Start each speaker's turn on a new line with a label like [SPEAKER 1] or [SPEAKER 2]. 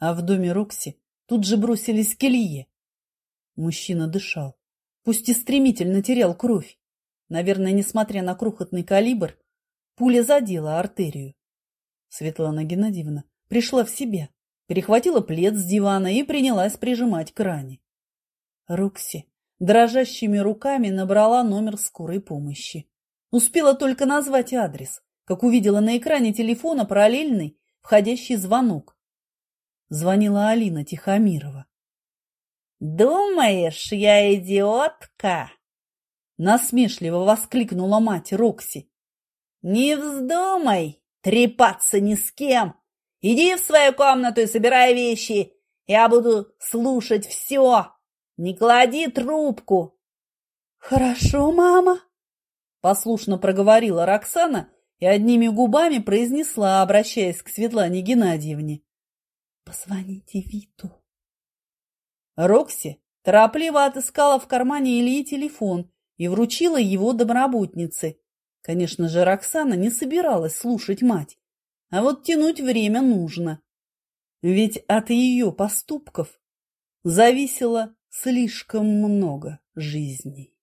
[SPEAKER 1] А в доме Рокси тут же бросились к Илье. Мужчина дышал, пусть и стремительно терял кровь. Наверное, несмотря на крохотный калибр, пуля задела артерию. Светлана Геннадьевна пришла в себя, перехватила плед с дивана и принялась прижимать к ране. Рокси дрожащими руками набрала номер скорой помощи. Успела только назвать адрес, как увидела на экране телефона параллельный входящий звонок. Звонила Алина Тихомирова.
[SPEAKER 2] «Думаешь, я идиотка?»
[SPEAKER 1] Насмешливо воскликнула мать Рокси.
[SPEAKER 2] «Не вздумай трепаться ни с кем. Иди в свою комнату и собирай вещи. Я буду слушать все. Не клади трубку.
[SPEAKER 1] Хорошо, мама. Послушно проговорила Роксана и одними губами произнесла, обращаясь к Светлане Геннадьевне. Позвоните Виту. Рокси торопливо отыскала в кармане Ильи телефон и вручила его домработнице. Конечно же, Роксана не собиралась слушать мать, а вот тянуть время нужно. Ведь от ее поступков зависело слишком много жизней.